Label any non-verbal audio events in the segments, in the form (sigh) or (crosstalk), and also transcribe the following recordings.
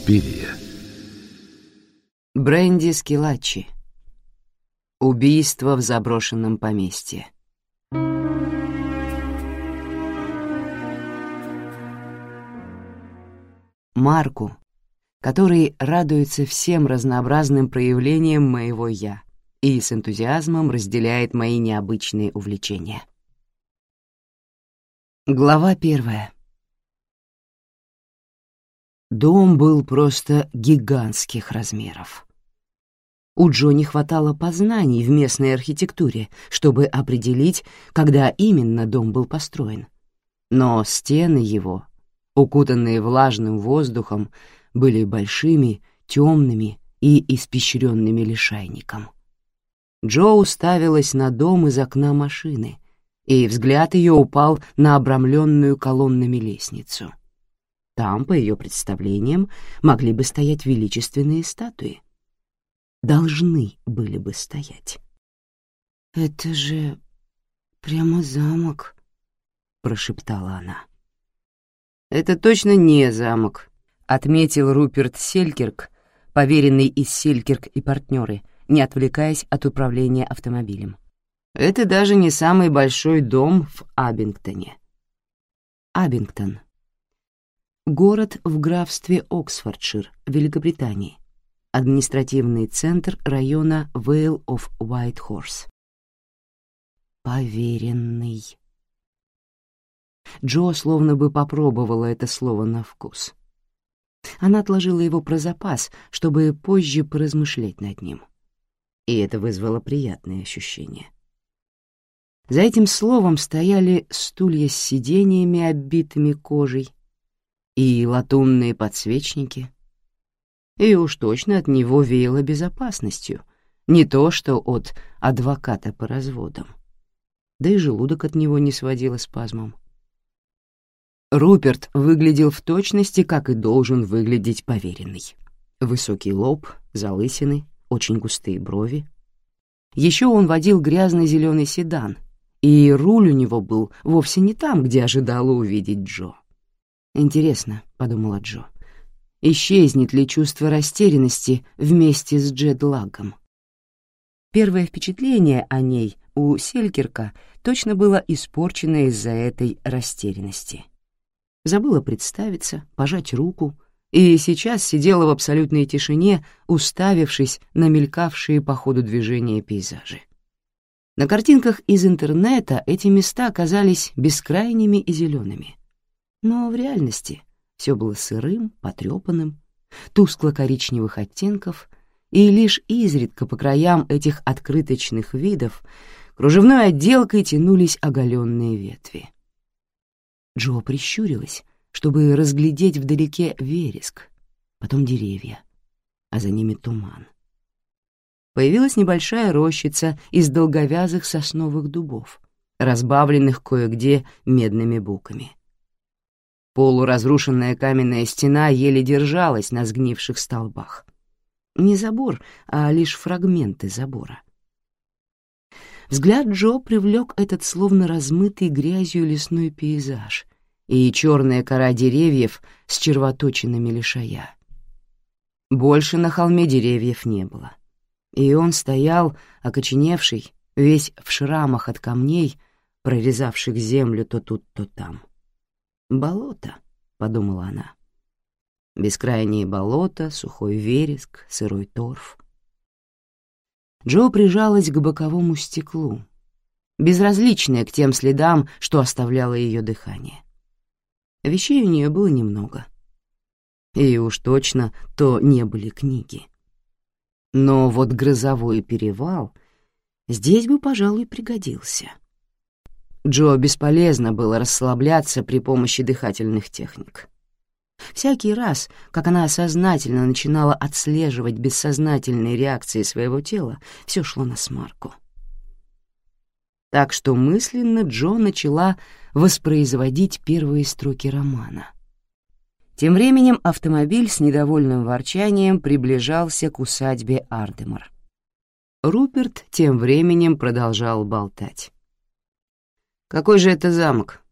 Инспирия. Бренди Скилачи. Убийство в заброшенном поместье. Марку, который радуется всем разнообразным проявлениям моего «я» и с энтузиазмом разделяет мои необычные увлечения. Глава первая. Дом был просто гигантских размеров. У Джо не хватало познаний в местной архитектуре, чтобы определить, когда именно дом был построен. Но стены его, укутанные влажным воздухом, были большими, темными и испещренными лишайником. Джо уставилась на дом из окна машины, и взгляд ее упал на обрамленную колоннами лестницу — там, по ее представлениям, могли бы стоять величественные статуи. Должны были бы стоять. «Это же прямо замок», — прошептала она. «Это точно не замок», — отметил Руперт Селькирк, поверенный из Селькирк и партнеры, не отвлекаясь от управления автомобилем. «Это даже не самый большой дом в Абингтоне». Абингтон Город в графстве Оксфордшир, Великобритании. Административный центр района Вейл оф Уайт-Хорс. Поверенный. Джо словно бы попробовала это слово на вкус. Она отложила его про запас, чтобы позже поразмышлять над ним. И это вызвало приятные ощущения. За этим словом стояли стулья с сиденьями, оббитыми кожей, и латунные подсвечники. И уж точно от него веяло безопасностью, не то что от адвоката по разводам. Да и желудок от него не сводило спазмом. Руперт выглядел в точности, как и должен выглядеть поверенный. Высокий лоб, залысины, очень густые брови. Еще он водил грязный зеленый седан, и руль у него был вовсе не там, где ожидала увидеть Джо. «Интересно», — подумала Джо, — «исчезнет ли чувство растерянности вместе с джедлагом?» Первое впечатление о ней у Селькерка точно было испорчено из-за этой растерянности. Забыла представиться, пожать руку, и сейчас сидела в абсолютной тишине, уставившись на мелькавшие по ходу движения пейзажи. На картинках из интернета эти места оказались бескрайними и зелеными. Но в реальности все было сырым, потрепанным, тускло-коричневых оттенков, и лишь изредка по краям этих открыточных видов кружевной отделкой тянулись оголенные ветви. Джо прищурилась, чтобы разглядеть вдалеке вереск, потом деревья, а за ними туман. Появилась небольшая рощица из долговязых сосновых дубов, разбавленных кое-где медными буками — Полуразрушенная каменная стена еле держалась на сгнивших столбах. Не забор, а лишь фрагменты забора. Взгляд Джо привлек этот словно размытый грязью лесной пейзаж и черная кора деревьев с червоточинами лишая. Больше на холме деревьев не было. И он стоял, окоченевший, весь в шрамах от камней, прорезавших землю то тут, то там. «Болото», — подумала она. Бескрайние болота, сухой вереск, сырой торф. Джо прижалась к боковому стеклу, безразличная к тем следам, что оставляло ее дыхание. Вещей у нее было немного. И уж точно то не были книги. Но вот грозовой перевал здесь бы, пожалуй, пригодился. Джо бесполезно было расслабляться при помощи дыхательных техник. Всякий раз, как она сознательно начинала отслеживать бессознательные реакции своего тела, все шло на смарку. Так что мысленно Джо начала воспроизводить первые строки романа. Тем временем автомобиль с недовольным ворчанием приближался к усадьбе Ардемар. Руперт тем временем продолжал болтать. Какой же это замок?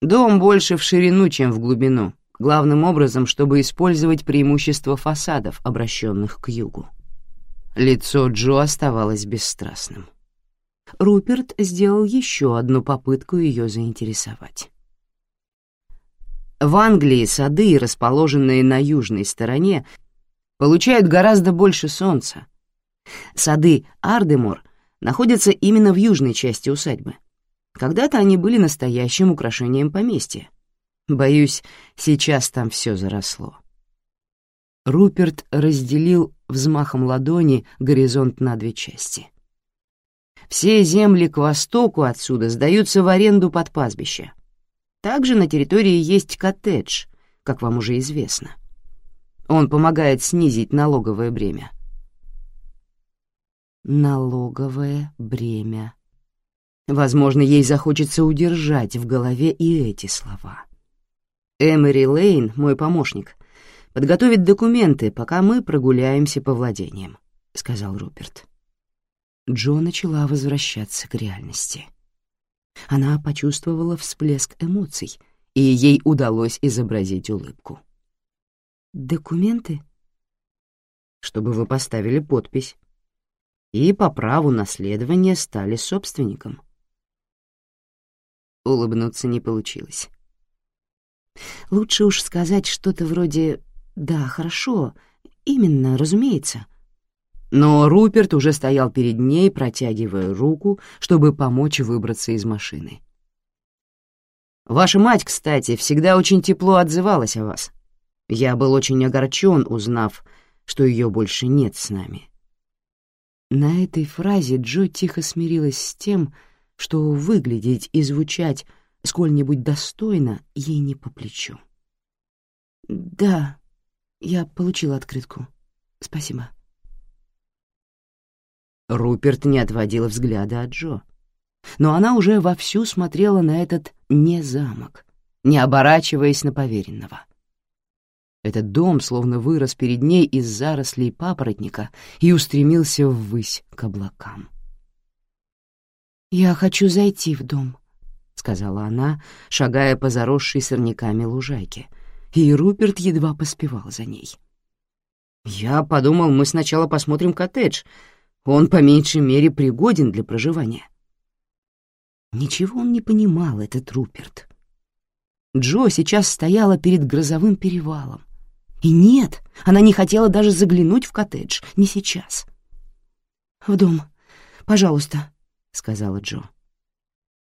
Дом больше в ширину, чем в глубину, главным образом, чтобы использовать преимущество фасадов, обращенных к югу. Лицо Джо оставалось бесстрастным. Руперт сделал еще одну попытку ее заинтересовать. В Англии сады, расположенные на южной стороне, получают гораздо больше солнца. Сады Ардемор находятся именно в южной части усадьбы. Когда-то они были настоящим украшением поместья. Боюсь, сейчас там все заросло. Руперт разделил взмахом ладони горизонт на две части. Все земли к востоку отсюда сдаются в аренду под пастбище. Также на территории есть коттедж, как вам уже известно. Он помогает снизить налоговое бремя. Налоговое бремя. Возможно, ей захочется удержать в голове и эти слова. Эмери Лейн, мой помощник, подготовит документы, пока мы прогуляемся по владениям, — сказал Руперт. Джо начала возвращаться к реальности. Она почувствовала всплеск эмоций, и ей удалось изобразить улыбку. «Документы?» «Чтобы вы поставили подпись. И по праву наследования стали собственником». Улыбнуться не получилось. Лучше уж сказать что-то вроде «да, хорошо, именно, разумеется», но Руперт уже стоял перед ней, протягивая руку, чтобы помочь выбраться из машины. «Ваша мать, кстати, всегда очень тепло отзывалась о вас. Я был очень огорчен, узнав, что ее больше нет с нами». На этой фразе Джо тихо смирилась с тем, что выглядеть и звучать сколь-нибудь достойно ей не по плечу. «Да, я получила открытку. Спасибо». Руперт не отводил взгляда от Джо. Но она уже вовсю смотрела на этот не замок, не оборачиваясь на поверенного. Этот дом словно вырос перед ней из зарослей папоротника и устремился ввысь к облакам. «Я хочу зайти в дом», — сказала она, шагая по заросшей сорняками лужайке, и Руперт едва поспевал за ней. «Я подумал, мы сначала посмотрим коттедж», он по меньшей мере пригоден для проживания. Ничего он не понимал, этот Руперт. Джо сейчас стояла перед грозовым перевалом. И нет, она не хотела даже заглянуть в коттедж, не сейчас. «В дом, пожалуйста», — сказала Джо.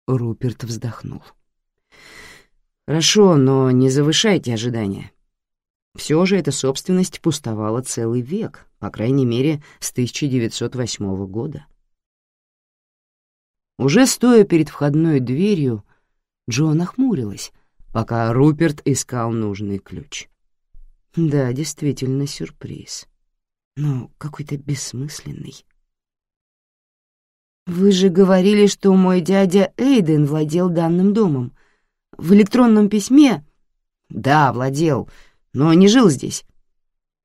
Руперт вздохнул. «Хорошо, но не завышайте ожидания. Все же эта собственность пустовала целый век, по крайней мере, с 1908 года. Уже стоя перед входной дверью, Джо нахмурилась, пока Руперт искал нужный ключ. Да, действительно, сюрприз. Но какой-то бессмысленный. «Вы же говорили, что мой дядя Эйден владел данным домом. В электронном письме...» «Да, владел, но не жил здесь.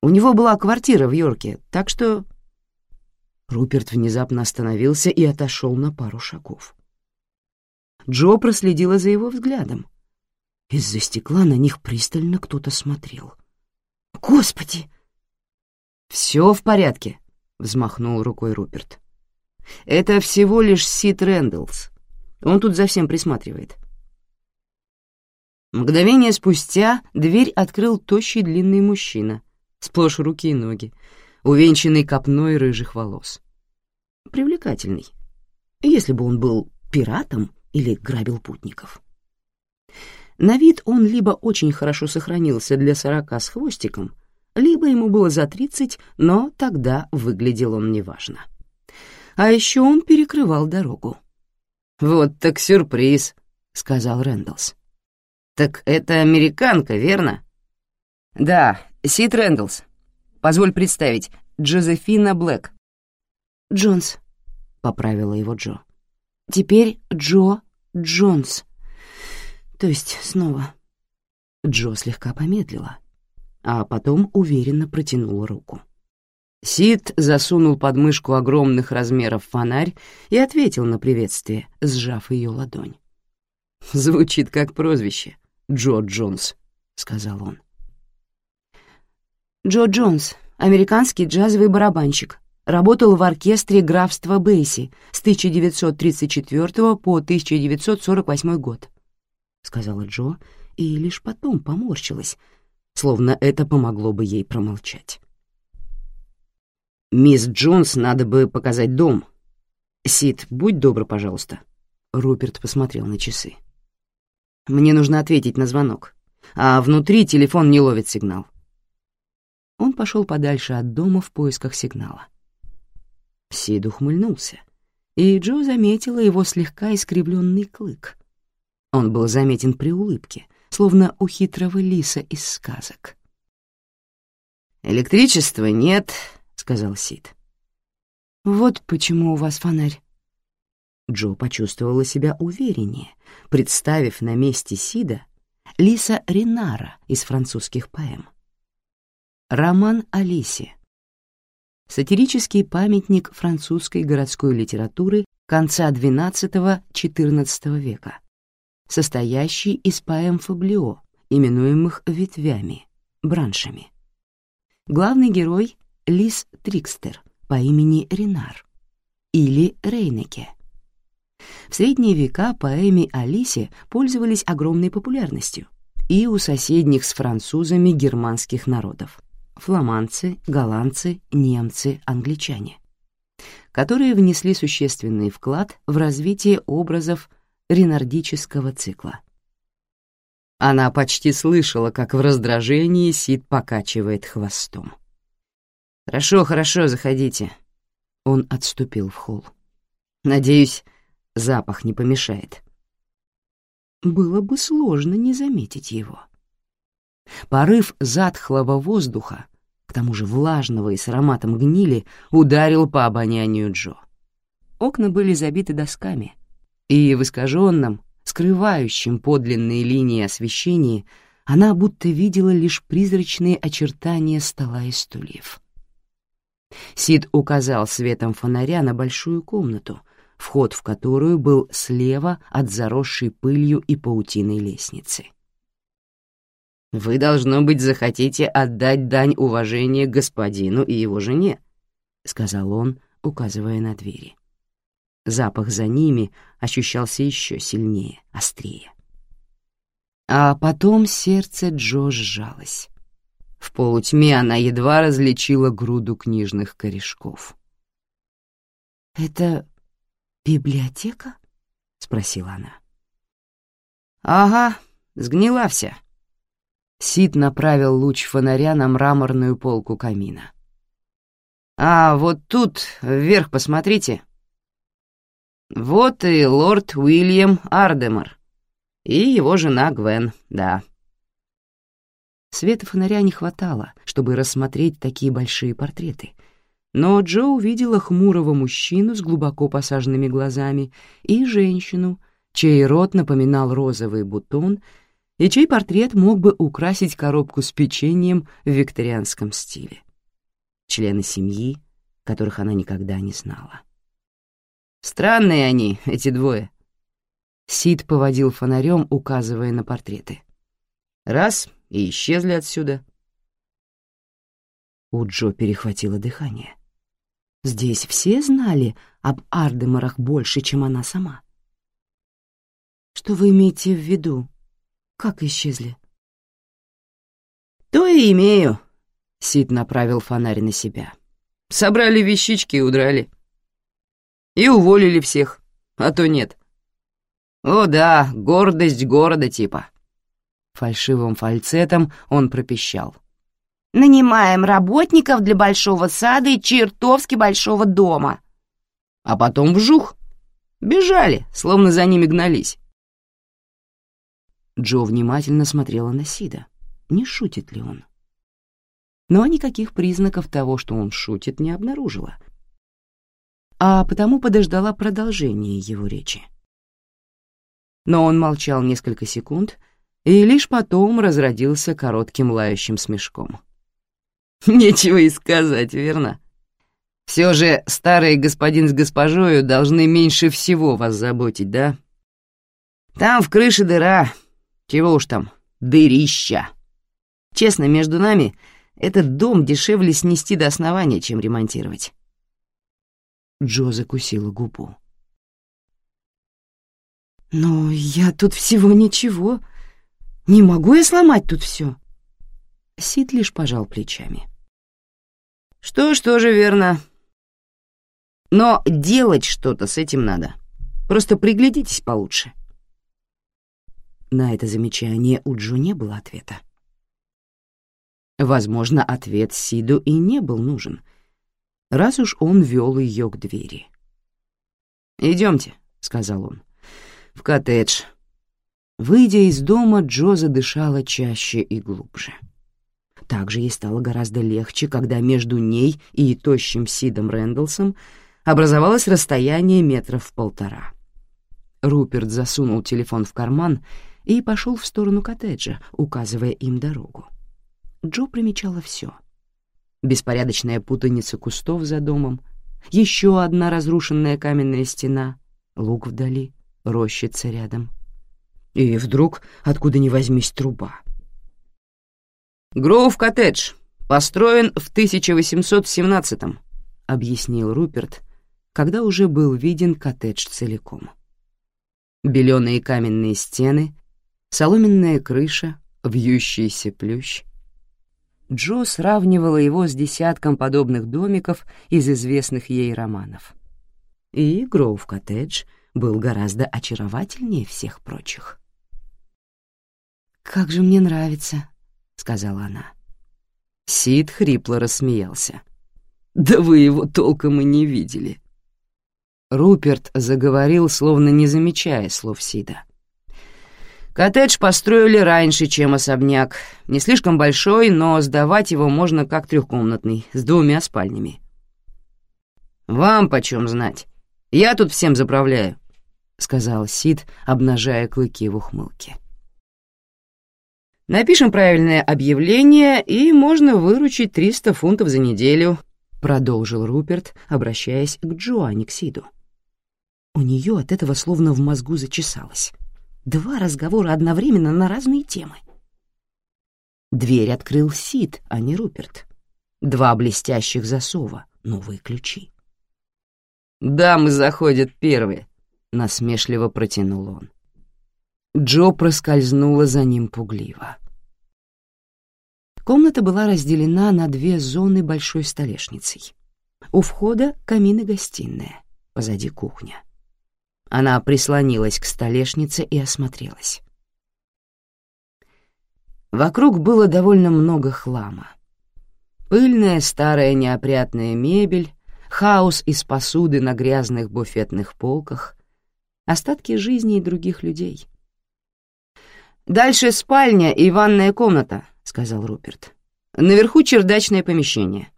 У него была квартира в Йорке, так что...» Руперт внезапно остановился и отошел на пару шагов. Джо проследила за его взглядом. Из-за стекла на них пристально кто-то смотрел. «Господи!» «Все в порядке», — взмахнул рукой Руперт. «Это всего лишь Сид Рэндаллс. Он тут за всем присматривает. Мгновение спустя дверь открыл тощий длинный мужчина, сплошь руки и ноги, увенчанный копной рыжих волос. Привлекательный, если бы он был пиратом или грабил путников. На вид он либо очень хорошо сохранился для сорока с хвостиком, либо ему было за тридцать, но тогда выглядел он неважно. А еще он перекрывал дорогу. «Вот так сюрприз», — сказал Рэндаллс. «Так это американка, верно?» «Да, Сид Рэндлс. Позволь представить, Джозефина Блэк». «Джонс», — поправила его Джо. «Теперь Джо Джонс. То есть снова». Джо слегка помедлила, а потом уверенно протянула руку. Сид засунул под мышку огромных размеров фонарь и ответил на приветствие, сжав ее ладонь. Звучит как прозвище. Джо Джонс», — сказал он. Джо Джонс, американский джазовый барабанщик, работал в оркестре графства Бейси с 1934 по 1948 год», — сказала Джо, и лишь потом поморщилась, словно это помогло бы ей промолчать. «Мисс Джонс надо бы показать дом. Сид, будь добр, пожалуйста». Руперт посмотрел на часы. «Мне нужно ответить на звонок, а внутри телефон не ловит сигнал». Он пошел подальше от дома в поисках сигнала. Сид ухмыльнулся, и Джо заметила его слегка искривленный клык. Он был заметен при улыбке, словно у хитрого лиса из сказок. «Электричества нет», — сказал Сид. «Вот почему у вас фонарь». Джо почувствовала себя увереннее, представив на месте Сида Лиса Ринара из французских поэм. Роман о Лисе. Сатирический памятник французской городской литературы конца XII-XIV века, состоящий из поэм Фаблио, именуемых ветвями, браншами. Главный герой — Лис Трикстер по имени Ренар или Рейнеке. В средние века поэме о Лисе пользовались огромной популярностью и у соседних с французами германских народов — фламандцы, голландцы, немцы, англичане — которые внесли существенный вклад в развитие образов ренардического цикла. Она почти слышала, как в раздражении Сид покачивает хвостом. «Хорошо, хорошо, заходите». Он отступил в холл. «Надеюсь, запах не помешает». Было бы сложно не заметить его. Порыв затхлого воздуха, к тому же влажного и с ароматом гнили, ударил по обонянию Джо. Окна были забиты досками — и в искаженном, скрывающем подлинные линии освещения, она будто видела лишь призрачные очертания стола и стульев. Сид указал светом фонаря на большую комнату, вход в которую был слева от заросшей пылью и паутиной лестницы. «Вы, должно быть, захотите отдать дань уважения господину и его жене», — сказал он, указывая на двери. Запах за ними ощущался еще сильнее, острее. А потом сердце Джо сжалось. В полутьме она едва различила груду книжных корешков. «Это библиотека?» — спросила она. «Ага, сгнила вся». Сид направил луч фонаря на мраморную полку камина. «А вот тут, вверх посмотрите», вот и лорд Уильям Ардемар. И его жена Гвен, да. Света фонаря не хватало, чтобы рассмотреть такие большие портреты. Но Джо увидела хмурого мужчину с глубоко посаженными глазами и женщину, чей рот напоминал розовый бутон и чей портрет мог бы украсить коробку с печеньем в викторианском стиле. Члены семьи, которых она никогда не знала. Странные они, эти двое. Сид поводил фонарем, указывая на портреты. Раз — и исчезли отсюда. У Джо перехватило дыхание. Здесь все знали об Ардемарах больше, чем она сама. Что вы имеете в виду? Как исчезли? То и имею. Сид направил фонарь на себя. Собрали вещички и удрали. И уволили всех, а то нет. О да, гордость города типа. Фальшивым фальцетом он пропищал. «Нанимаем работников для большого сада и чертовски большого дома». А потом вжух. Бежали, словно за ними гнались. Джо внимательно смотрела на Сида. Не шутит ли он? Но никаких признаков того, что он шутит, не обнаружила — а потому подождала продолжения его речи. Но он молчал несколько секунд и лишь потом разродился коротким лающим смешком. (laughs) «Нечего и сказать, верно? Все же старый господин с госпожою должны меньше всего вас заботить, да? Там в крыше дыра, чего уж там, дырища. Честно, между нами, Этот дом дешевле снести до основания, чем ремонтировать. Джо закусила губу. «Но я тут всего ничего. Не могу я сломать тут все. Сид лишь пожал плечами. «Что ж, тоже верно. Но делать что-то с этим надо. Просто приглядитесь получше». На это замечание у Джо не было ответа. Возможно, ответ Сиду и не был нужен, раз уж он вел ее к двери. «Идемте», — сказал он, — «в коттедж». Выйдя из дома, Джо задышала чаще и глубже. Также ей стало гораздо легче, когда между ней и тощим Сидом Рэндалсом образовалось расстояние метров полтора. Руперт засунул телефон в карман и пошел в сторону коттеджа, указывая им дорогу. Джо примечала все. Беспорядочная путаница кустов за домом, еще одна разрушенная каменная стена, луг вдали, рощица рядом. И вдруг, откуда ни возьмись, труба. «Гроув коттедж построен в 1817-м», — объяснил Руперт, когда уже был виден коттедж целиком. Беленые каменные стены, соломенная крыша, вьющийся плющ — Джо сравнивала его с десятком подобных домиков из известных ей романов. И Гроув-коттедж был гораздо очаровательнее всех прочих. «Как же мне нравится», — сказала она. Сид хрипло рассмеялся. «Да вы его толком и не видели». Руперт заговорил, словно не замечая слов Сида. Коттедж построили раньше, чем особняк. Не слишком большой, но сдавать его можно как трехкомнатный, с двумя спальнями. «Вам почем знать? Я тут всем заправляю», — сказал Сид, обнажая клыки в ухмылке. «Напишем правильное объявление, и можно выручить 300 фунтов за неделю», — продолжил Руперт, обращаясь к Джоанне к Сиду. У нее от этого словно в мозгу зачесалось. Два разговора одновременно на разные темы. Дверь открыл Сид, а не Руперт. Два блестящих засова, новые ключи. «Дамы заходят первые», — насмешливо протянул он. Джо проскользнула за ним пугливо. Комната была разделена на две зоны большой столешницей. У входа камин и гостиная, позади кухня. Она прислонилась к столешнице и осмотрелась. Вокруг было довольно много хлама. Пыльная старая неопрятная мебель, хаос из посуды на грязных буфетных полках, остатки жизни и других людей. «Дальше спальня и ванная комната», — сказал Руперт. «Наверху чердачное помещение».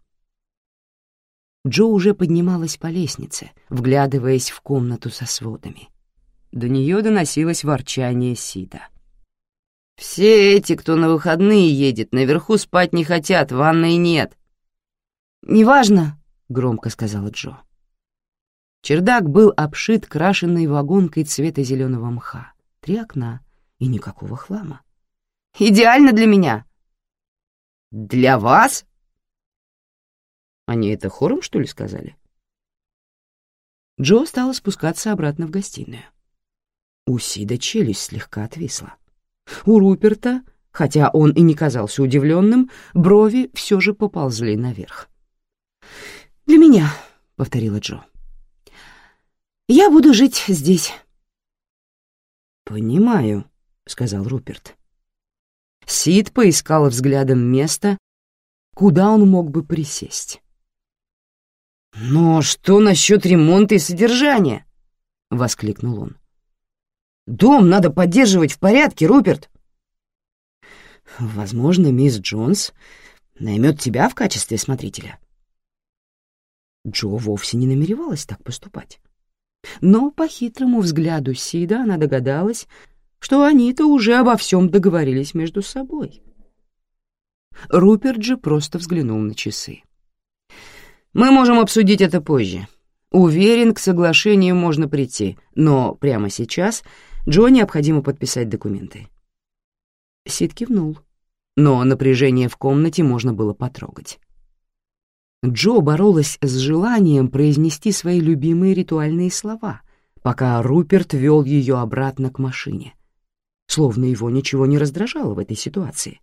Джо уже поднималась по лестнице, вглядываясь в комнату со сводами. До нее доносилось ворчание Сида. «Все эти, кто на выходные едет, наверху спать не хотят, ванной нет». «Неважно», — громко сказала Джо. Чердак был обшит крашенной вагонкой цвета зеленого мха, три окна и никакого хлама. «Идеально для меня». «Для вас?» Они это хором, что ли, сказали? Джо стала спускаться обратно в гостиную. У Сида челюсть слегка отвисла. У Руперта, хотя он и не казался удивленным, брови все же поползли наверх. «Для меня», — повторила Джо. «Я буду жить здесь». «Понимаю», — сказал Руперт. Сид поискал взглядом место, куда он мог бы присесть. «Но что насчет ремонта и содержания?» — воскликнул он. «Дом надо поддерживать в порядке, Руперт». «Возможно, мисс Джонс наймет тебя в качестве смотрителя». Джо вовсе не намеревалась так поступать. Но по хитрому взгляду Сида она догадалась, что они-то уже обо всем договорились между собой. Руперт же просто взглянул на часы. Мы можем обсудить это позже. Уверен, к соглашению можно прийти, но прямо сейчас Джо необходимо подписать документы. Сид кивнул. но напряжение в комнате можно было потрогать. Джо боролась с желанием произнести свои любимые ритуальные слова, пока Руперт вел ее обратно к машине. Словно его ничего не раздражало в этой ситуации.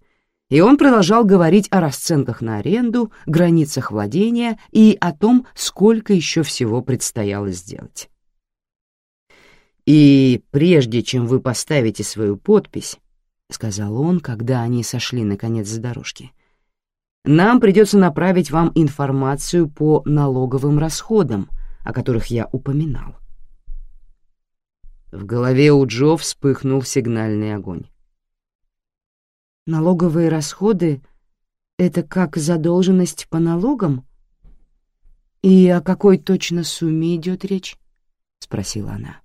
И он продолжал говорить о расценках на аренду, границах владения и о том, сколько еще всего предстояло сделать. «И прежде чем вы поставите свою подпись», — сказал он, когда они сошли, наконец, с дорожки, нам придется направить вам информацию по налоговым расходам, о которых я упоминал. В голове у Джо вспыхнул сигнальный огонь. Налоговые расходы — это как задолженность по налогам? И о какой точно сумме идет речь? — спросила она.